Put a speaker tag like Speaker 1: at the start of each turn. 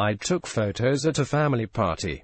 Speaker 1: I took photos at a family party.